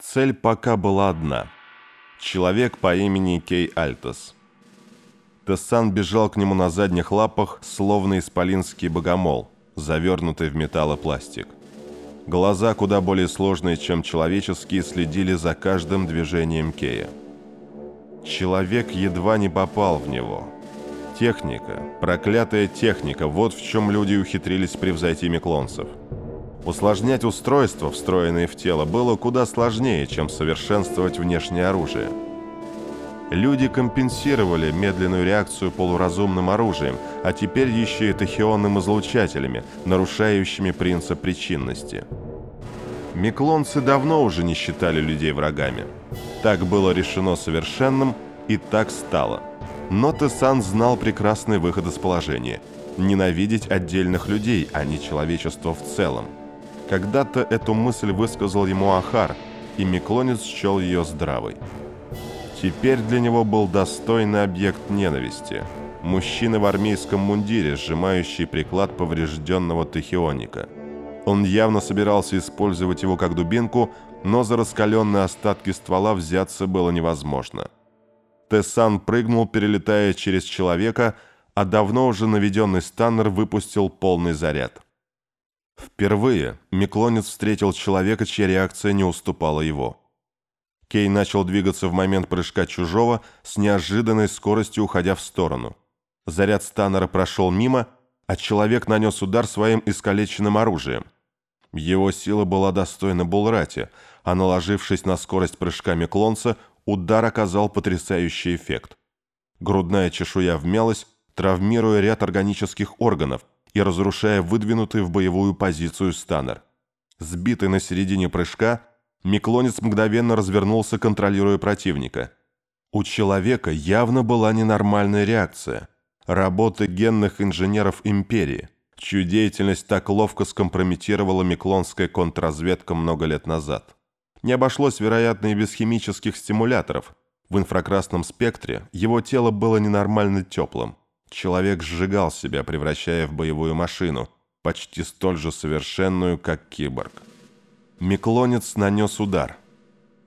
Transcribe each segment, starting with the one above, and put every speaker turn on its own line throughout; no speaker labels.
Цель пока была одна. Человек по имени Кей Альтос. Тессан бежал к нему на задних лапах, словно исполинский богомол, завернутый в металлопластик. Глаза, куда более сложные, чем человеческие, следили за каждым движением Кея. Человек едва не попал в него. Техника, проклятая техника, вот в чем люди ухитрились превзойти миклонцев. Усложнять устройства, встроенные в тело, было куда сложнее, чем совершенствовать внешнее оружие. Люди компенсировали медленную реакцию полуразумным оружием, а теперь еще и тахионным излучателями, нарушающими принцип причинности. Миклонцы давно уже не считали людей врагами. Так было решено совершенным, и так стало. Но Тесан знал прекрасный выход из положения – ненавидеть отдельных людей, а не человечество в целом. Когда-то эту мысль высказал ему Ахар, и Миклонец счел ее здравой. Теперь для него был достойный объект ненависти. Мужчина в армейском мундире, сжимающий приклад поврежденного тахионика. Он явно собирался использовать его как дубинку, но за раскаленные остатки ствола взяться было невозможно. Тессан прыгнул, перелетая через человека, а давно уже наведенный станнер выпустил полный заряд. Впервые Миклонец встретил человека, чья реакция не уступала его. Кей начал двигаться в момент прыжка чужого с неожиданной скоростью, уходя в сторону. Заряд станнера прошел мимо, а человек нанес удар своим искалеченным оружием. Его сила была достойна Булрати, а наложившись на скорость прыжка Миклонца, удар оказал потрясающий эффект. Грудная чешуя вмялась, травмируя ряд органических органов – и разрушая выдвинутый в боевую позицию станер. Сбитый на середине прыжка, Миклонец мгновенно развернулся, контролируя противника. У человека явно была ненормальная реакция. Работы генных инженеров империи, чью деятельность так ловко скомпрометировала Миклонская контрразведка много лет назад. Не обошлось, вероятно, и без химических стимуляторов. В инфракрасном спектре его тело было ненормально теплым. Человек сжигал себя, превращая в боевую машину, почти столь же совершенную, как киборг. Миклонец нанес удар.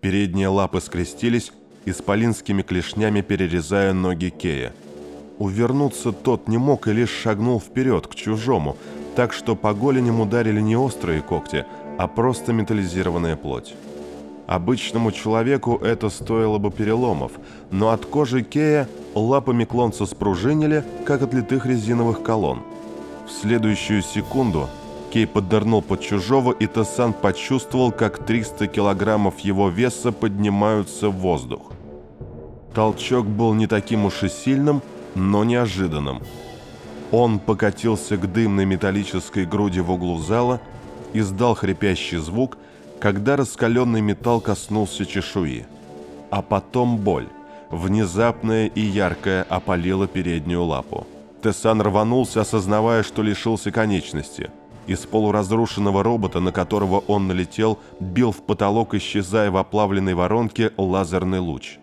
Передние лапы скрестились, исполинскими клешнями перерезая ноги Кея. Увернуться тот не мог и лишь шагнул вперед, к чужому, так что по голеням ударили не острые когти, а просто металлизированная плоть. Обычному человеку это стоило бы переломов, но от кожи Кея лапы Миклонца спружинили, как от литых резиновых колонн. В следующую секунду Кей поддернул под чужого, и Тессан почувствовал, как 300 килограммов его веса поднимаются в воздух. Толчок был не таким уж и сильным, но неожиданным. Он покатился к дымной металлической груди в углу зала, издал хрипящий звук – когда раскаленный металл коснулся чешуи. А потом боль, внезапная и яркая, опалила переднюю лапу. Тессан рванулся, осознавая, что лишился конечности. Из полуразрушенного робота, на которого он налетел, бил в потолок, исчезая в оплавленной воронке лазерный луч.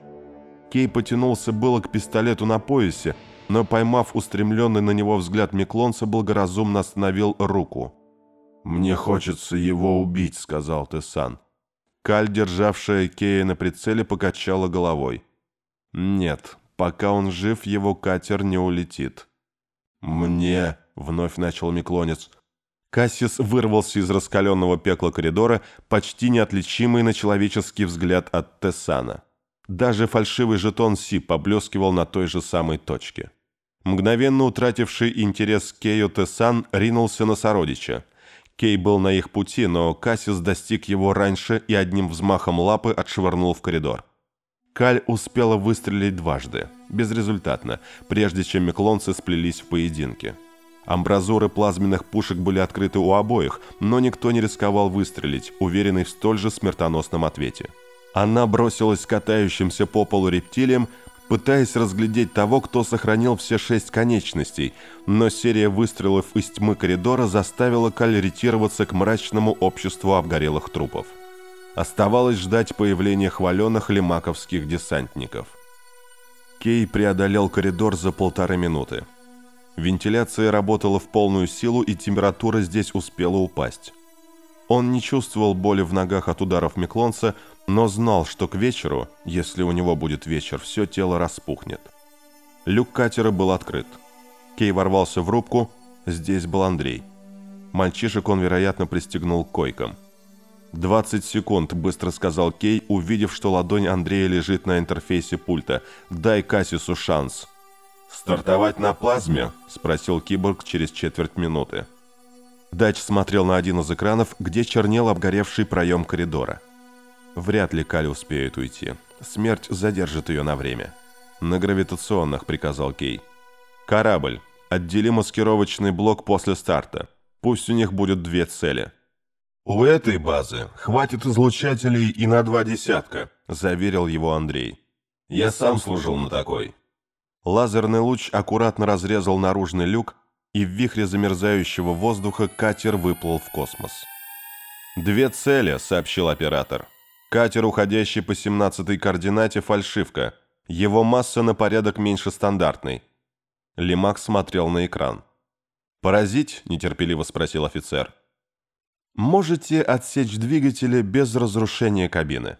Кей потянулся было к пистолету на поясе, но, поймав устремленный на него взгляд Миклонца, благоразумно остановил руку. «Мне хочется его убить», — сказал Тессан. Каль, державшая Кея на прицеле, покачала головой. «Нет, пока он жив, его катер не улетит». «Мне...» — вновь начал Миклонец. Кассис вырвался из раскаленного пекла коридора, почти неотличимый на человеческий взгляд от Тессана. Даже фальшивый жетон Си поблескивал на той же самой точке. Мгновенно утративший интерес Кею Тессан ринулся на сородича — Кей был на их пути, но Кассис достиг его раньше и одним взмахом лапы отшвырнул в коридор. Каль успела выстрелить дважды, безрезультатно, прежде чем меклонцы сплелись в поединке. Амбразуры плазменных пушек были открыты у обоих, но никто не рисковал выстрелить, уверенный в столь же смертоносном ответе. Она бросилась к катающимся по полу рептилиям, пытаясь разглядеть того, кто сохранил все шесть конечностей, но серия выстрелов из тьмы коридора заставила Каль ретироваться к мрачному обществу обгорелых трупов. Оставалось ждать появления хваленных лимаковских десантников. Кей преодолел коридор за полторы минуты. Вентиляция работала в полную силу, и температура здесь успела упасть. Он не чувствовал боли в ногах от ударов Миклонца, но знал, что к вечеру, если у него будет вечер, все тело распухнет. Люк катера был открыт. Кей ворвался в рубку, здесь был Андрей. Мальчишек он, вероятно, пристегнул к койкам. «Двадцать секунд», — быстро сказал Кей, увидев, что ладонь Андрея лежит на интерфейсе пульта. «Дай Кассису шанс».
«Стартовать на плазме?»
— спросил киборг через четверть минуты. Дач смотрел на один из экранов, где чернел обгоревший проем коридора. Вряд ли Кали успеет уйти. Смерть задержит ее на время. «На гравитационных», — приказал Кей. «Корабль. Отдели маскировочный блок после старта. Пусть у них будет две цели».
«У этой базы хватит излучателей и на два десятка», —
заверил его Андрей.
«Я сам служил на такой».
Лазерный луч аккуратно разрезал наружный люк, и в вихре замерзающего воздуха катер выплыл в космос. «Две цели», — сообщил оператор. «Катер, уходящий по 17-й координате, фальшивка. Его масса на порядок меньше стандартной». Лемак смотрел на экран. «Поразить?» – нетерпеливо спросил офицер. «Можете отсечь двигатели без разрушения кабины.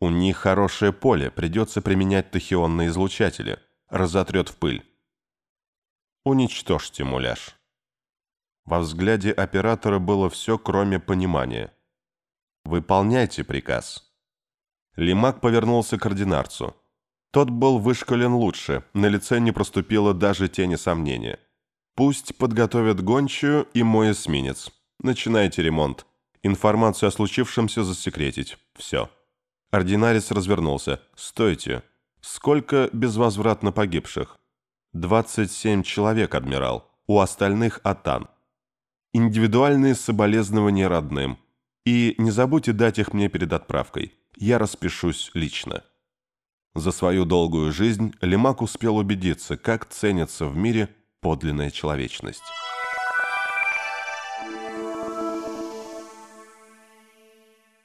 У них хорошее поле, придется применять тахионные излучатели. Разотрет в пыль. Уничтожьте муляж». Во взгляде оператора было все, кроме понимания. «Выполняйте приказ». Лимак повернулся к ординарцу. Тот был вышкален лучше, на лице не проступило даже тени сомнения. Пусть подготовят гончую и мой эсминец. Начинайте ремонт. Информацию о случившемся засекретить. Все. Ординарец развернулся. «Стойте. Сколько безвозвратно погибших?» «27 человек, адмирал. У остальных Атан. Индивидуальные соболезнования родным. И не забудьте дать их мне перед отправкой. Я распишусь лично». За свою долгую жизнь Лемак успел убедиться, как ценится в мире подлинная человечность.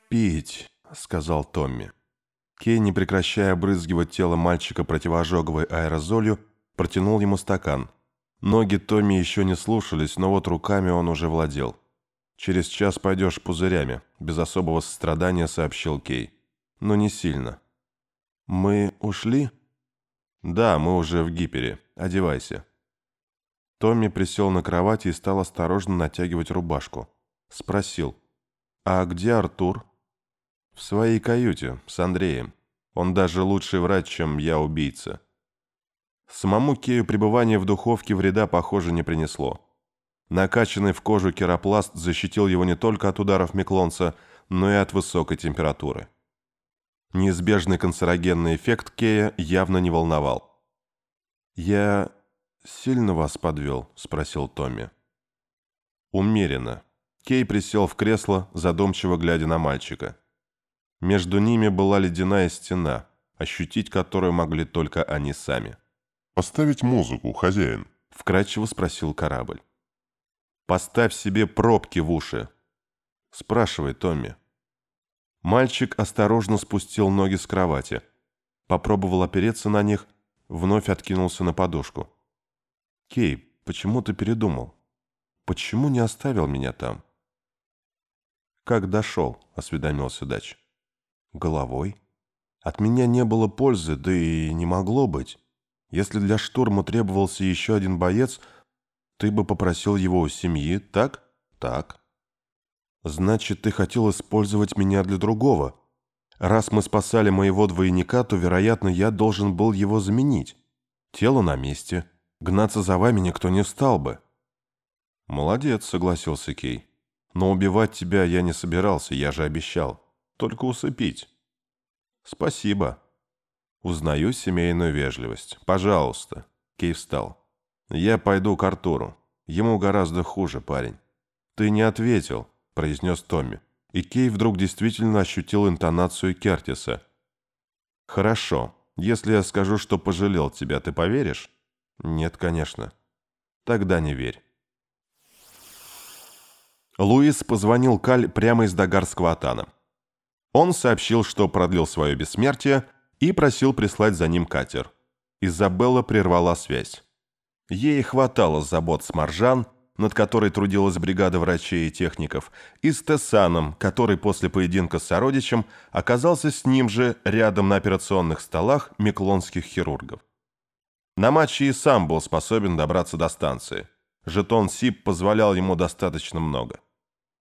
«Пить», — сказал Томми. Кей, не прекращая брызгивать тело мальчика противоожоговой аэрозолью, протянул ему стакан. Ноги Томми еще не слушались, но вот руками он уже владел. «Через час пойдешь пузырями», — без особого сострадания сообщил Кей. «Но не сильно». «Мы ушли?» «Да, мы уже в гипере. Одевайся». Томми присел на кровати и стал осторожно натягивать рубашку. Спросил, «А где Артур?» «В своей каюте, с Андреем. Он даже лучший врач, чем я убийца». Самому Кею пребывание в духовке вреда, похоже, не принесло. Накачанный в кожу керопласт защитил его не только от ударов Миклонца, но и от высокой температуры. Неизбежный канцерогенный эффект Кея явно не волновал. «Я сильно вас подвел?» – спросил Томми. «Умеренно». Кей присел в кресло, задумчиво глядя на мальчика. Между ними была ледяная стена, ощутить которую могли только они сами.
«Поставить музыку, хозяин?»
– вкратчиво спросил корабль. «Поставь себе пробки в уши». «Спрашивай, Томми». Мальчик осторожно спустил ноги с кровати. Попробовал опереться на них, вновь откинулся на подушку. «Кей, почему ты передумал? Почему не оставил меня там?» «Как дошел?» — осведомился Дач. «Головой. От меня не было пользы, да и не могло быть. Если для штурма требовался еще один боец, ты бы попросил его у семьи, так? Так. Значит, ты хотел использовать меня для другого. Раз мы спасали моего двойника, то, вероятно, я должен был его заменить. Тело на месте. Гнаться за вами никто не стал бы». «Молодец», — согласился Кей. «Но убивать тебя я не собирался, я же обещал. Только усыпить». «Спасибо». «Узнаю семейную вежливость. Пожалуйста». Кей встал. «Я пойду к Артуру. Ему гораздо хуже, парень». «Ты не ответил», — произнес Томми. И Кей вдруг действительно ощутил интонацию Кертиса. «Хорошо. Если я скажу, что пожалел тебя, ты поверишь?» Нет, конечно. Тогда не верь. Луис позвонил Каль прямо из Дагарского Атана. Он сообщил, что продлил свое бессмертие и просил прислать за ним катер. Изабелла прервала связь. Ей хватало забот с Маржан, над которой трудилась бригада врачей и техников, и с Тессаном, который после поединка с сородичем оказался с ним же рядом на операционных столах меклонских хирургов. На матче и сам был способен добраться до станции. Жетон СИП позволял ему достаточно много.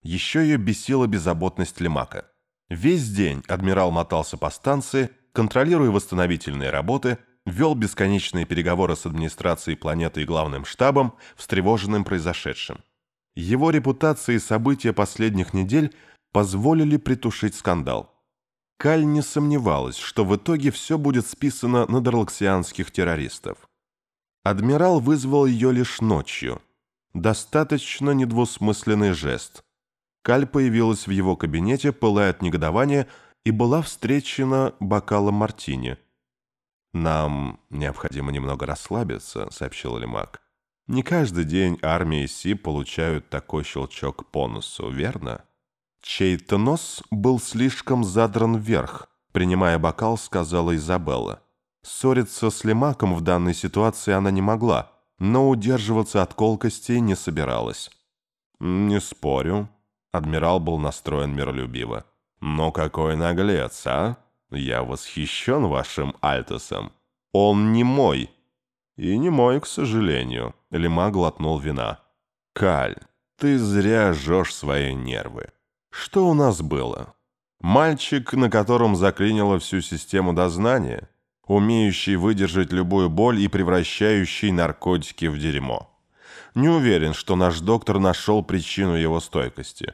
Еще ее бесила беззаботность Лемака. Весь день адмирал мотался по станции, контролируя восстановительные работы, вел бесконечные переговоры с администрацией планеты и главным штабом, встревоженным произошедшим. Его репутация и события последних недель позволили притушить скандал. Каль не сомневалась, что в итоге все будет списано на дарлаксианских террористов. Адмирал вызвал ее лишь ночью. Достаточно недвусмысленный жест. Каль появилась в его кабинете, пылая от негодования, и была встречена бокалом мартини. «Нам необходимо немного расслабиться», — сообщил Лемак. «Не каждый день армии Си получают такой щелчок по носу, верно?» Чей-то нос был слишком задран вверх, принимая бокал, сказала Изабелла. Ссориться с Лемаком в данной ситуации она не могла, но удерживаться от колкостей не собиралась. «Не спорю», — адмирал был настроен миролюбиво. «Но какой наглец, а? Я восхищен вашим Альтосом. Он не мой». «И не мой, к сожалению», — Лема глотнул вина. «Каль, ты зря жжешь свои нервы. Что у нас было? Мальчик, на котором заклинило всю систему дознания, умеющий выдержать любую боль и превращающий наркотики в дерьмо. Не уверен, что наш доктор нашел причину его стойкости.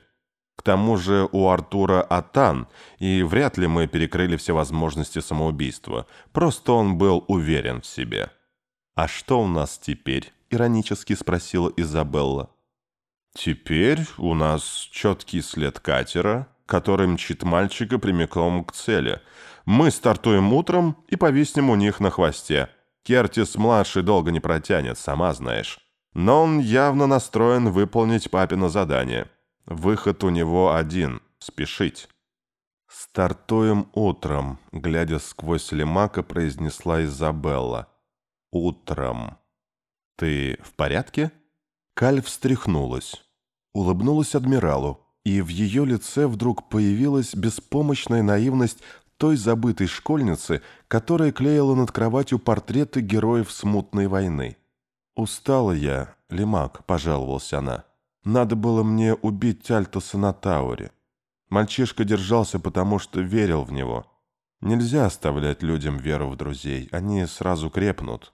К тому же у Артура Атан, и вряд ли мы перекрыли все возможности самоубийства, просто он был уверен в себе. «А что у нас теперь?» — иронически спросила Изабелла. Теперь у нас четкий след катера, который мчит мальчика прямиком к цели. Мы стартуем утром и повиснем у них на хвосте. Кертис-младший долго не протянет, сама знаешь. Но он явно настроен выполнить папино задание. Выход у него один — спешить. «Стартуем утром», — глядя сквозь лимака, произнесла Изабелла. «Утром». «Ты в порядке?» Каль встряхнулась, улыбнулась адмиралу, и в ее лице вдруг появилась беспомощная наивность той забытой школьницы, которая клеила над кроватью портреты героев смутной войны. «Устала я, Лимак», — пожаловалась она. «Надо было мне убить Альтоса на Тауре. Мальчишка держался, потому что верил в него. Нельзя оставлять людям веру в друзей, они сразу крепнут».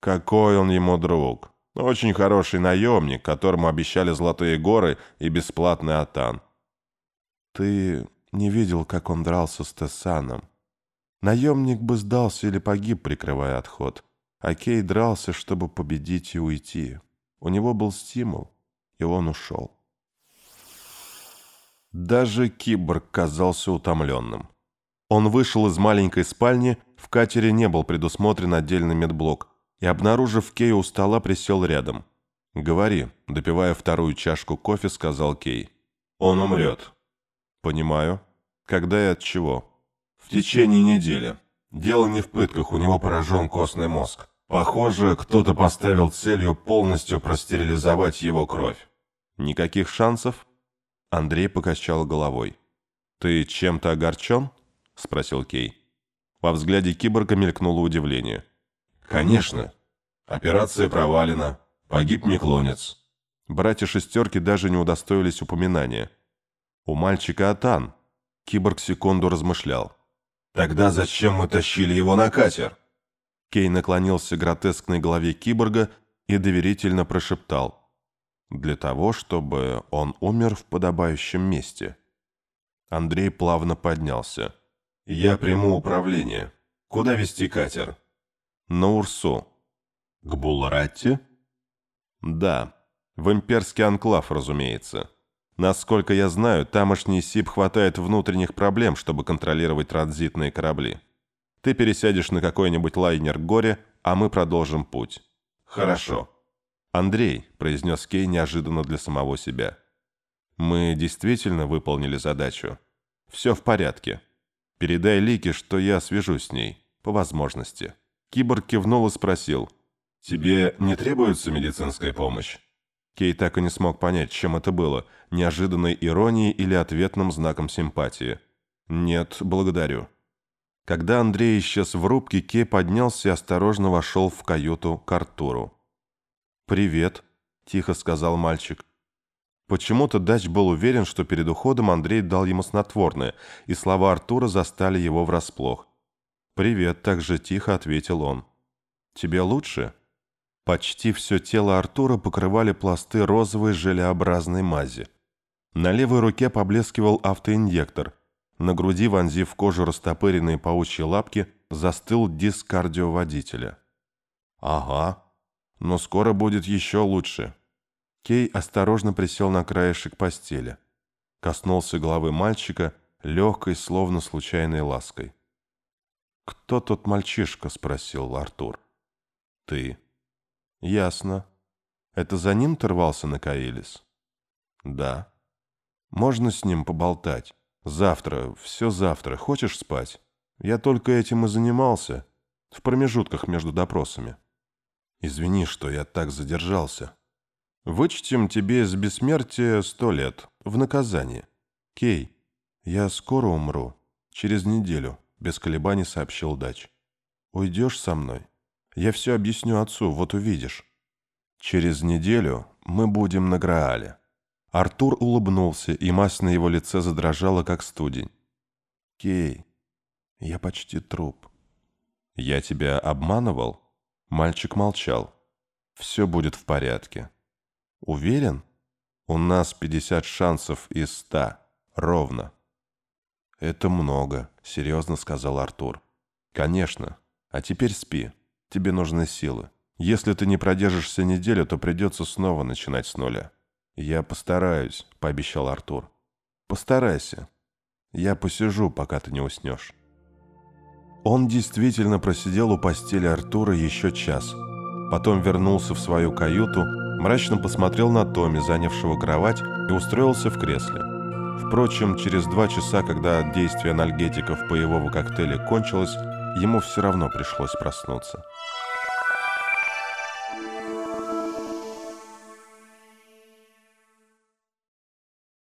«Какой он ему друг!» Очень хороший наемник, которому обещали золотые горы и бесплатный атан. Ты не видел, как он дрался с Тессаном. Наемник бы сдался или погиб, прикрывая отход. А Кей дрался, чтобы победить и уйти. У него был стимул, и он ушел. Даже киборг казался утомленным. Он вышел из маленькой спальни, в катере не был предусмотрен отдельный медблок, и, обнаружив Кей у стола, присел рядом. «Говори», — допивая вторую чашку кофе, сказал Кей.
«Он умрет».
«Понимаю. Когда и от чего?»
«В течение недели. Дело не в пытках, у него поражен костный мозг. Похоже, кто-то поставил целью полностью простерилизовать его кровь».
«Никаких шансов?» Андрей покачал головой. «Ты чем-то огорчен?» — спросил Кей. Во взгляде киборга мелькнуло удивление.
«Конечно. Операция провалена. Погиб Миклонец».
Братья шестерки даже не удостоились упоминания. «У мальчика Атан». Киборг секунду размышлял.
«Тогда зачем мы тащили его на катер?»
Кей наклонился к гротескной голове киборга и доверительно прошептал. «Для того, чтобы он умер в подобающем месте». Андрей плавно поднялся.
«Я приму управление. Куда вести катер?»
на Урсу.
К Булратте?
Да, в имперский анклав, разумеется. Насколько я знаю, тамошний СИП хватает внутренних проблем, чтобы контролировать транзитные корабли. Ты пересядешь на какой-нибудь лайнер к горе, а мы продолжим путь.
Хорошо.
Андрей, произнес Кей неожиданно для самого себя. Мы действительно выполнили задачу. Все в порядке. Передай Лике, что я свяжусь с ней, по возможности. Киборг кивнул и спросил.
«Тебе не требуется медицинская помощь?»
Кей так и не смог понять, чем это было – неожиданной иронией или ответным знаком симпатии. «Нет, благодарю». Когда Андрей исчез в рубке, Кей поднялся и осторожно вошел в каюту к Артуру. «Привет», – тихо сказал мальчик. Почему-то Дач был уверен, что перед уходом Андрей дал ему снотворное, и слова Артура застали его врасплох. «Привет», – так же тихо ответил он. «Тебе лучше?» Почти все тело Артура покрывали пласты розовой желеобразной мази. На левой руке поблескивал автоинъектор. На груди, вонзив кожу растопыренные паучьи лапки, застыл диск кардиоводителя. «Ага, но скоро будет еще лучше». Кей осторожно присел на краешек постели. Коснулся головы мальчика, легкой, словно случайной лаской. «Кто тот мальчишка?» — спросил Артур. «Ты». «Ясно. Это за ним ты рвался на Каэлис?» «Да». «Можно с ним поболтать? Завтра, все завтра. Хочешь спать? Я только этим и занимался. В промежутках между допросами». «Извини, что я так задержался. Вычтем тебе с бессмертия сто лет. В наказание. Кей, я скоро умру. Через неделю», — без колебаний сообщил Дач. «Уйдешь со мной?» Я все объясню отцу, вот увидишь. Через неделю мы будем на Граале». Артур улыбнулся, и мазь на его лице задрожала, как студень. «Кей, я почти труп». «Я тебя обманывал?» Мальчик молчал. «Все будет в порядке». «Уверен?» «У нас пятьдесят шансов из ста. Ровно». «Это много», — серьезно сказал Артур. «Конечно. А теперь спи. Тебе нужны силы. Если ты не продержишься неделю, то придется снова начинать с нуля. Я постараюсь, пообещал Артур. Постарайся. Я посижу, пока ты не уснешь. Он действительно просидел у постели Артура еще час. Потом вернулся в свою каюту, мрачно посмотрел на Томми, занявшего кровать, и устроился в кресле. Впрочем, через два часа, когда действие анальгетиков по его коктейле кончилось, ему все равно пришлось проснуться.